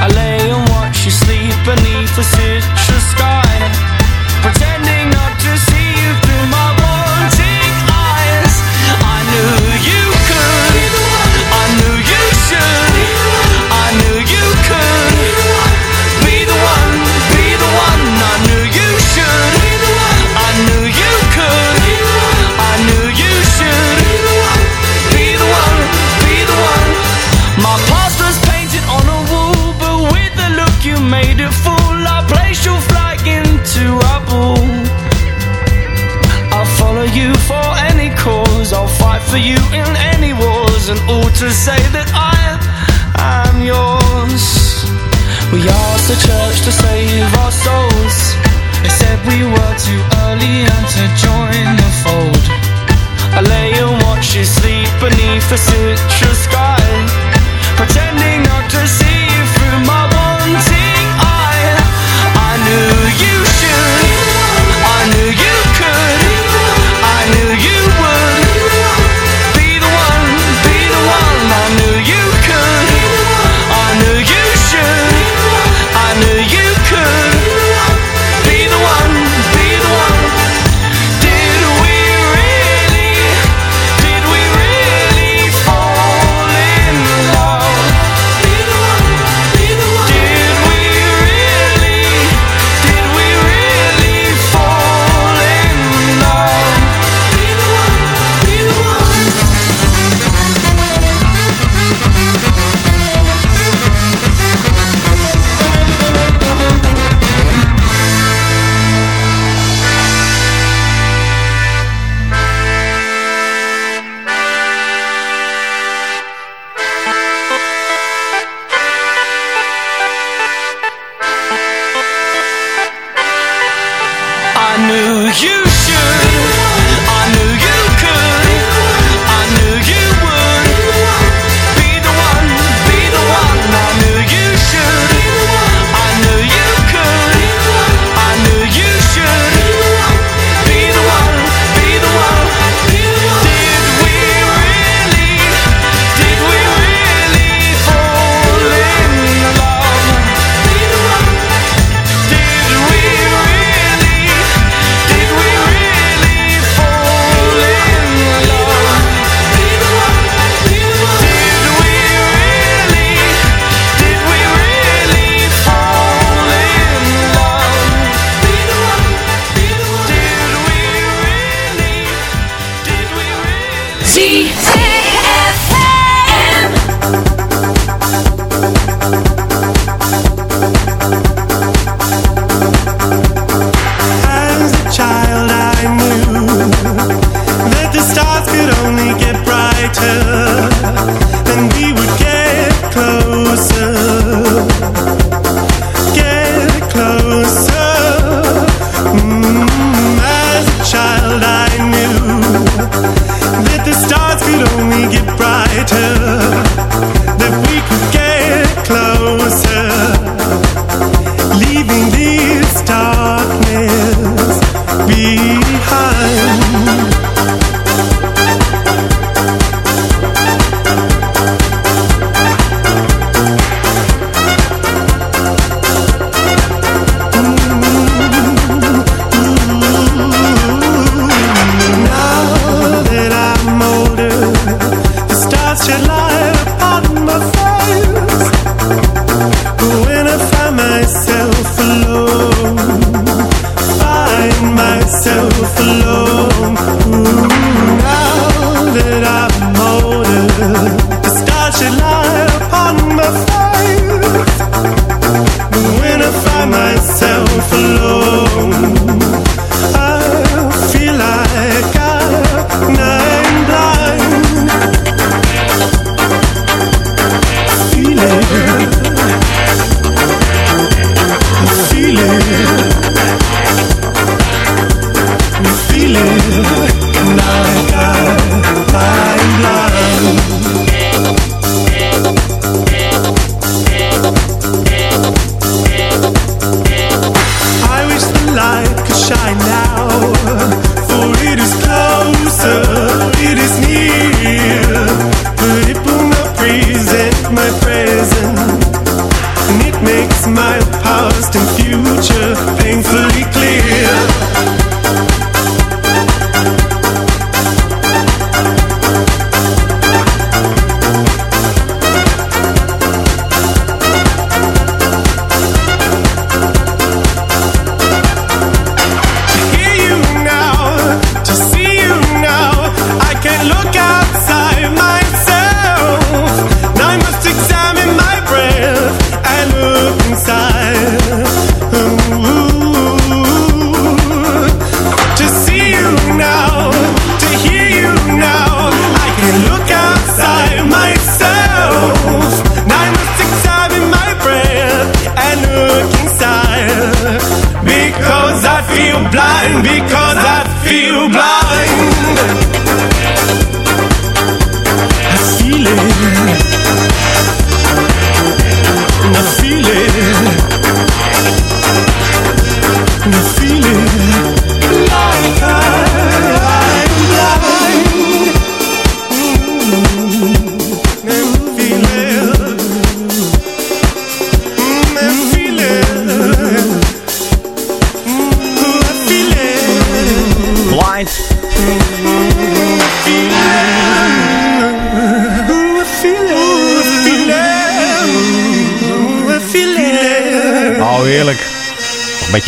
I lay and watch you sleep beneath the citrus sky pretending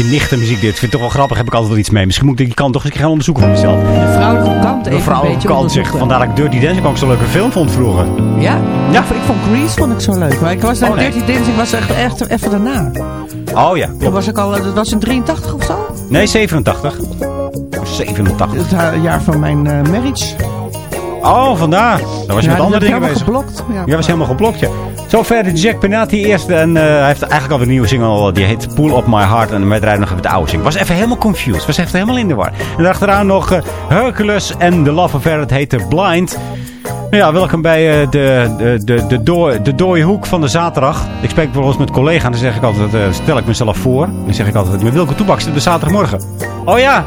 Een beetje nichte muziek dit. Ik vind het toch wel grappig. Heb ik altijd wel iets mee. Misschien moet ik die kant toch eens een gaan onderzoeken voor mezelf. De vrouwelijke kant even De een vrouwelijke beetje kant zeg. Vandaar dat ik Dirty Dancing ook zo'n leuke film vond vroeger. Ja? Ja. Ik, vond- ik Grease vond ik zo leuk. Maar ik was naar Oh, nee. Dirty Dancing was echt, echt even daarna. Oh ja, Dat was ik al, dat was in 83 of zo. Nee, 87. Oh, 87. Het jaar van mijn eh, marriage. Oh, vandaar. Daar was je Ja, met andere dat dingen heb ik bezig. geblokt. Ja. Jij was helemaal geblokt, ja. Zover de Jack Penati eerste. En eh, hij heeft eigenlijk al een nieuwe single. Die heet Pool Up My Heart. En wij draaien nog even de oude single. Was even helemaal confused. Was even helemaal in de war. En daarachteraan nog eh, Hercules en The Love Affair. Het heette Blind. Nou Ja, welkom bij eh, de, de, de, de, dooi, de dode hoek van de zaterdag. Ik spreek bijvoorbeeld met collega's en dan zeg ik altijd, stel ik mezelf voor. Dan zeg ik altijd, met welke toebak zit de zaterdagmorgen? Oh ja,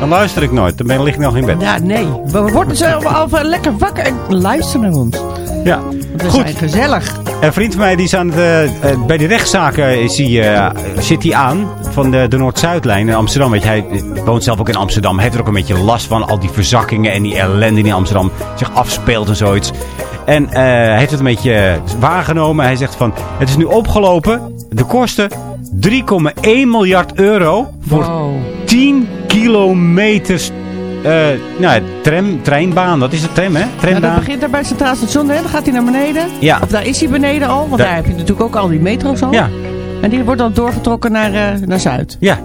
dan luister ik nooit. Dan ben, lig ik nog in bed. Ja, nee. We worden zo al lekker wakker en luisteren naar ons. Ja, we goed. zijn gezellig. Een vriend van mij die is aan het, eh, eh, bij de rechtszaken is hij, eh, zit hij aan van de, de Noord-Zuidlijn in Amsterdam. Weet je, hij woont zelf ook in Amsterdam. Hij heeft er ook een beetje last van al die verzakkingen en die ellende die in Amsterdam zich afspeelt en zoiets. En hij heeft het een beetje waargenomen. Hij zegt van, het is nu opgelopen. De kosten 3,1 miljard euro voor Wow. 10 kilometer eh, nou, tram, treinbaan. Dat is het tram, hè? Trambaan. dat begint daar bij het Centraal Station, hè? Dan gaat hij naar beneden. Ja. Of daar is hij beneden al, want Daar- daar heb je natuurlijk ook al die metro's al. Ja. En die wordt dan doorgetrokken naar, eh, naar Zuid. Ja.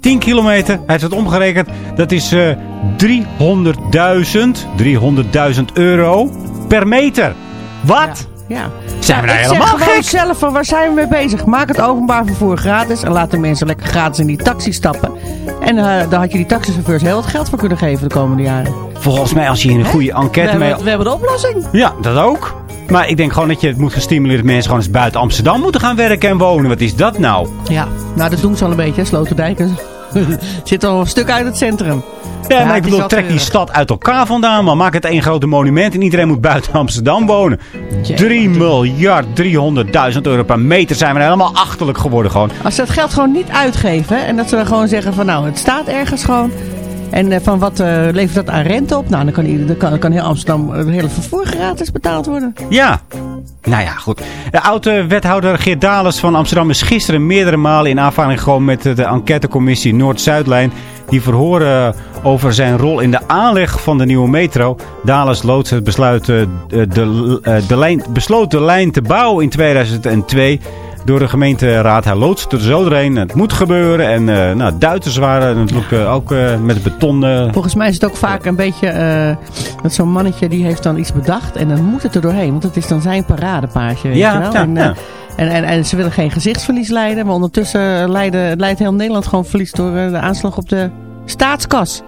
10 kilometer. Hij heeft het omgerekend. Dat is eh 300.000. 300.000 euro per meter. Wat? Ja. Zijn we nou ik helemaal zeg gewoon gek? zelf van waar zijn we mee bezig? Maak het openbaar vervoer gratis en laat de mensen lekker gratis in die taxi stappen. En eh dan had je die taxichauffeurs heel wat geld voor kunnen geven de komende jaren. Volgens mij als je hier een goede We enquête mee... hebben, we hebben de oplossing. Ja, dat ook. Maar ik denk gewoon dat je het moet gestimuleerd dat mensen gewoon eens buiten Amsterdam moeten gaan werken en wonen. Wat is dat nou? Ja, nou dat doen ze al een beetje, hè, Sloterdijk. en. [LAUGHS] Zit al een stuk uit het centrum. Ja, maar het ik bedoel, trek die stad uit elkaar vandaan, man. Maak het één grote monument en iedereen moet buiten Amsterdam wonen. 3 miljard 300.000 euro per meter zijn we helemaal achterlijk geworden gewoon. Als ze het geld gewoon niet uitgeven en dat ze dan gewoon zeggen van nou het staat ergens gewoon. En eh, van wat eh, levert dat aan rente op? Nou dan kan, kan, kan heel Amsterdam eh, het hele vervoer gratis betaald worden. Ja. Nou ja, goed. De oude wethouder Geert Dales van Amsterdam is gisteren meerdere malen in aanvaring gekomen met de enquêtecommissie Noord-Zuidlijn. Die verhoren over zijn rol in de aanleg van de nieuwe metro. Dales loods het besluit, eh, de, eh, de lijn, besloot de lijn te bouwen in 2002 door de gemeenteraad. Hij loodste er zo doorheen. Het moet gebeuren. En eh, nou, Duitsers waren natuurlijk eh, ook eh, met beton... Volgens mij is het ook vaak een beetje dat zo'n mannetje die heeft dan iets bedacht en dan moet het er doorheen. Want het is dan zijn paradepaardje, weet Ja, je wel. ja, en, ja. en, en, en ze willen geen gezichtsverlies leiden. Maar ondertussen leiden, leidt heel Nederland gewoon verlies door de aanslag op de staatskas.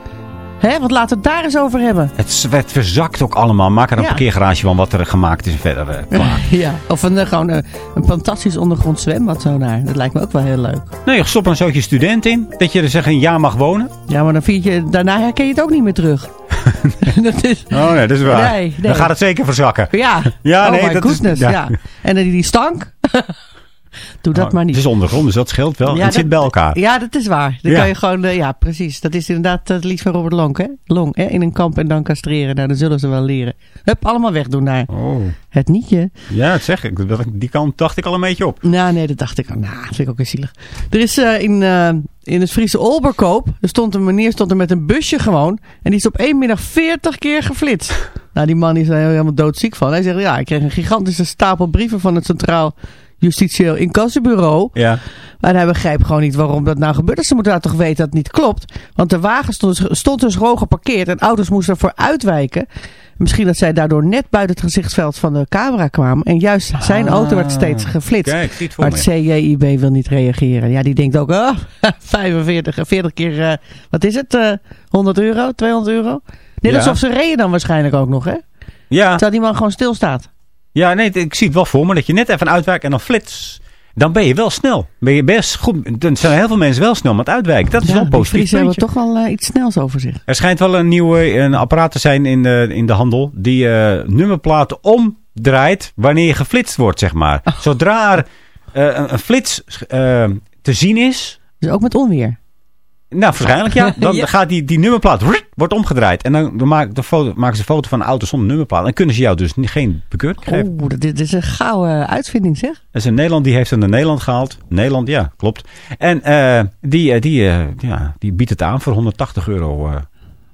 Hè? Want laten we het daar eens over hebben. het, z- het verzakt ook allemaal. Maak er een Ja. parkeergarage van wat er gemaakt is en verder eh, klaar. [LAUGHS] Ja. Of een, eh, gewoon eh, een fantastisch ondergrond zwembad zo daar. Dat lijkt me ook wel heel leuk. Nee, je stop een zootje student in. Dat je er zeg een jaar mag wonen. Ja, maar dan vind je, daarna herken je het ook niet meer terug. [LAUGHS] [LAUGHS] dat is, Oh nee, dat is waar. Nee, nee. Dan gaat het zeker verzakken. ja. Ja, oh nee, my dat is- ja. ja. En dan die stank. Doe dat Oh, maar niet. Het is ondergrond, dus dat scheelt wel. Ja, het zit bij elkaar. Ja, dat is waar. Dan Ja. kan je gewoon, eh, ja precies. Dat is inderdaad het lied van Robert Long, hè? Long, hè? In een kamp en dan castreren. Nou, dan zullen ze wel leren. Hup, allemaal wegdoen naar Oh. het nietje. Ja, dat zeg ik. Dat- Die kant dacht ik al een beetje op. Nou, nee, dat dacht ik al. Nou, dat vind ik ook weer zielig. Er is eh, in, eh, in het Friese Olberkoop, er stond een meneer stond er met een busje gewoon. En die is op één middag 40 keer geflitst. nou, die man is er helemaal doodziek van. Hij zegt, ja, ik kreeg een gigantische stapel brieven van het Centraal Justitieel Incassobureau. Ja. Maar hij begrijpt gewoon niet waarom dat nou gebeurt. Dus ze moeten nou toch weten dat het niet klopt. Want de wagen stond dus, stond dus hoog geparkeerd en auto's moesten ervoor uitwijken. Misschien dat zij daardoor net buiten het gezichtsveld van de camera kwamen. En juist zijn Ah. auto werd steeds geflitst. Kijk, maar het CJIB wil niet reageren. Ja, die denkt ook, oh, 45, eh, 40 keer, eh, wat is het? eh 100 euro, 200 euro? Net Ja. alsof ze reden dan waarschijnlijk ook nog, hè? Ja. Terwijl die man gewoon stilstaat. Ja, nee, ik zie het wel voor me dat je net even uitwijkt en dan flits. Dan ben je wel snel. Ben je best goed. Dan zijn heel veel mensen wel snel met uitwijken. Dat is wel positief Friesen hebben toch wel eh, iets snels over zich. Er schijnt wel een nieuwe een apparaat te zijn in de, in de handel. Die eh, nummerplaten omdraait wanneer je geflitst wordt, zeg maar. Oh. Zodra er eh, een, een flits te zien is. Dus ook met onweer. Nou, waarschijnlijk ja. [LAUGHS] Dan Ja. gaat die, die nummerplaat wordt omgedraaid. En dan, dan maak, de foto, maken ze een foto van een auto zonder nummerplaat. En kunnen ze jou dus geen bekeuring geven. Oeh, dit is een gouden uitvinding zeg. Dat is in Nederland, die heeft hem naar Nederland gehaald. Nederland, ja, klopt. En eh, die, eh, die, eh, ja, die biedt het aan voor 180 euro per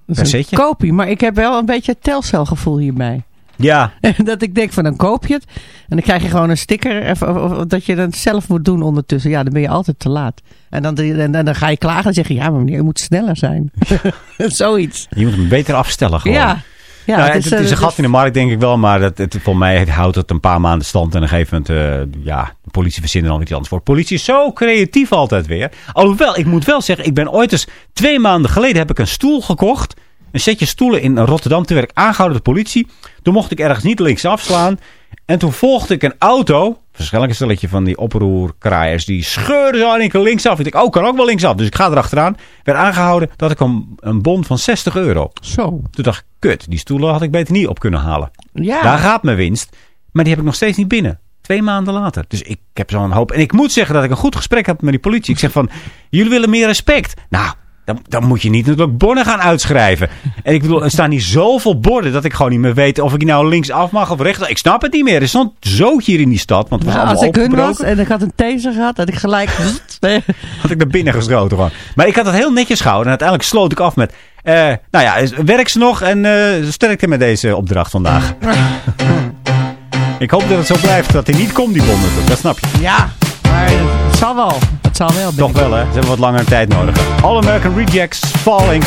een setje. kopie, maar ik heb wel een beetje het telcelgevoel hierbij. Ja, [LAUGHS] dat ik denk van dan koop je het en dan krijg je gewoon een sticker of, of- of dat je dat zelf moet doen ondertussen. Ja, dan ben je altijd te laat. En dan, en, dan- dan ga je klagen en zeg je ja, maar meneer, je moet sneller zijn. [LAUGHS] [LAUGHS] Zoiets. je moet hem beter afstellen gewoon. Ja. Ja, Nou, het het, is, het is eh, een gat in de markt, denk ik wel. Maar het, voor mij houdt het een paar maanden stand. En op een gegeven moment, eh, ja, de politie verzinnen dan iets anders voor. Politie is zo creatief altijd weer. Alhoewel, ik moet wel zeggen, ik ben ooit eens twee maanden geleden heb ik een stoel gekocht. Een setje stoelen in Rotterdam. Toen werd ik aangehouden door de politie. Toen mocht ik ergens niet links afslaan. En toen volgde ik een auto. Waarschijnlijk een stelletje van die oproerkraaiers. Die scheurden zo in één keer linksaf. Ik dacht, oh, kan ook wel linksaf. Dus ik ga erachteraan. Werd aangehouden dat ik een, een bon van 60 euro. Zo. Toen dacht ik, kut, die stoelen had ik beter niet op kunnen halen. Ja. Daar gaat mijn winst. Maar die heb ik nog steeds niet binnen. Twee maanden later. Dus ik heb zo'n hoop. En ik moet zeggen dat ik een goed gesprek heb met die politie. Ik zeg van, jullie willen meer respect. Nou, dan, dan moet je niet natuurlijk bonnen gaan uitschrijven. En ik bedoel, er staan hier zoveel borden dat ik gewoon niet meer weet of ik nou linksaf mag of rechts. Ik snap het niet meer. Er stond zootje hier in die stad. Want het was Ja, allemaal als ik hun was en ik had een taser gehad, had ik gelijk... [LAUGHS] Had ik naar binnen geschoten gewoon. Maar ik had het heel netjes gehouden. En uiteindelijk sloot ik af met... eh, nou ja, werk ze nog en eh sterkte met deze opdracht vandaag. [LAUGHS] ik hoop dat het zo blijft. Dat hij niet komt, die bon natuurlijk. Dat snap je. Ja, maar het zal wel. Het zal wel. Toch wel, hè? Ze hebben wat langer tijd nodig. All American Rejects, Falling.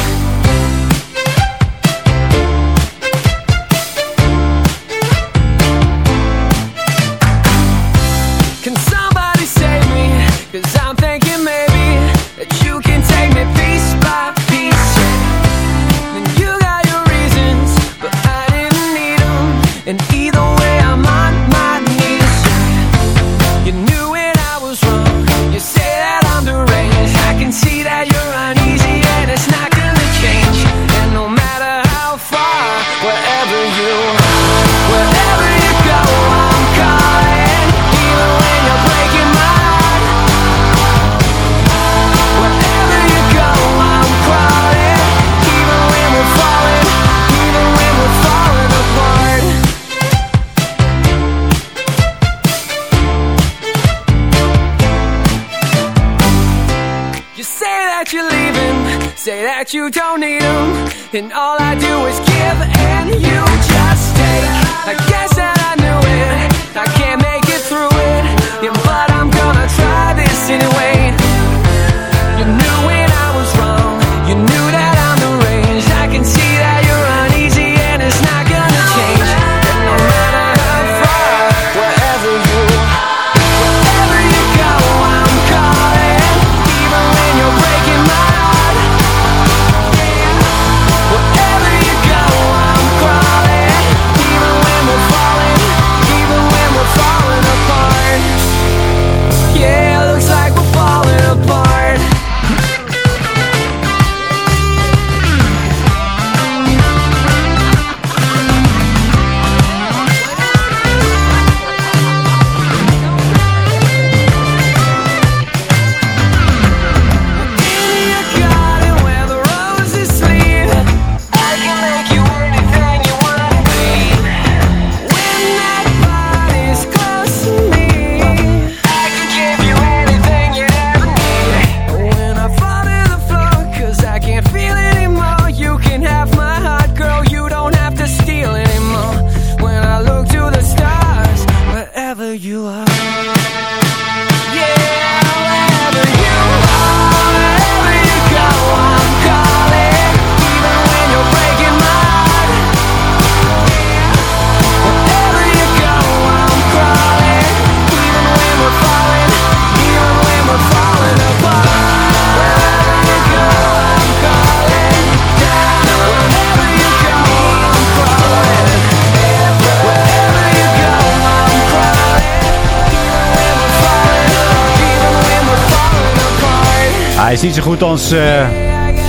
Is niet zo goed als eh,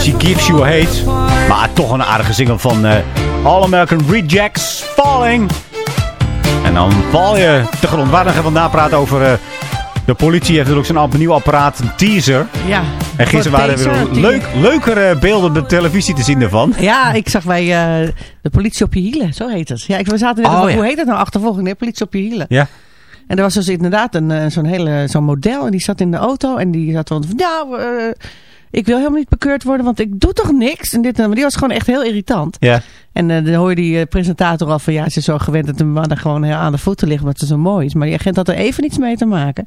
She Gives You Hate. Maar toch een aardige single van eh, All American Rejects Falling. En dan val je te grond. Waar dan gaan we vandaag praten over... eh, de politie heeft natuurlijk zo'n nieuw apparaat, een teaser. Ja. En gisteren waren er weer leuk, leukere beelden op de televisie te zien ervan. Ja, ik zag bij eh, de politie op je hielen, zo heet het. Ja, ik, we zaten net Oh, over, ja. hoe heet het nou, achtervolging? Nee, politie op je hielen. Ja. En er was dus inderdaad een, eh, zo'n hele zo'n model en die zat in de auto en die zat van, nou, eh, ik wil helemaal niet bekeurd worden, want ik doe toch niks. En dit, maar die was gewoon echt heel irritant. Ja. En eh, dan hoor je die presentator al van, ja, ze is zo gewend dat de mannen gewoon heel aan de voeten liggen, wat ze zo mooi is. Maar die agent had er even niets mee te maken.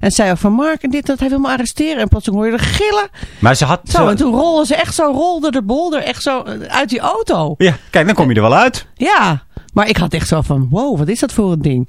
En zei ook van Mark en dit, dat hij wil me arresteren. En plotseling hoor je er gillen. Maar ze had... Zo, en toen rolden ze echt zo, rolde de bol er echt zo uit die auto. Ja, kijk, dan kom je er wel uit. Ja, maar ik had echt zo van, wow, wat is dat voor een ding?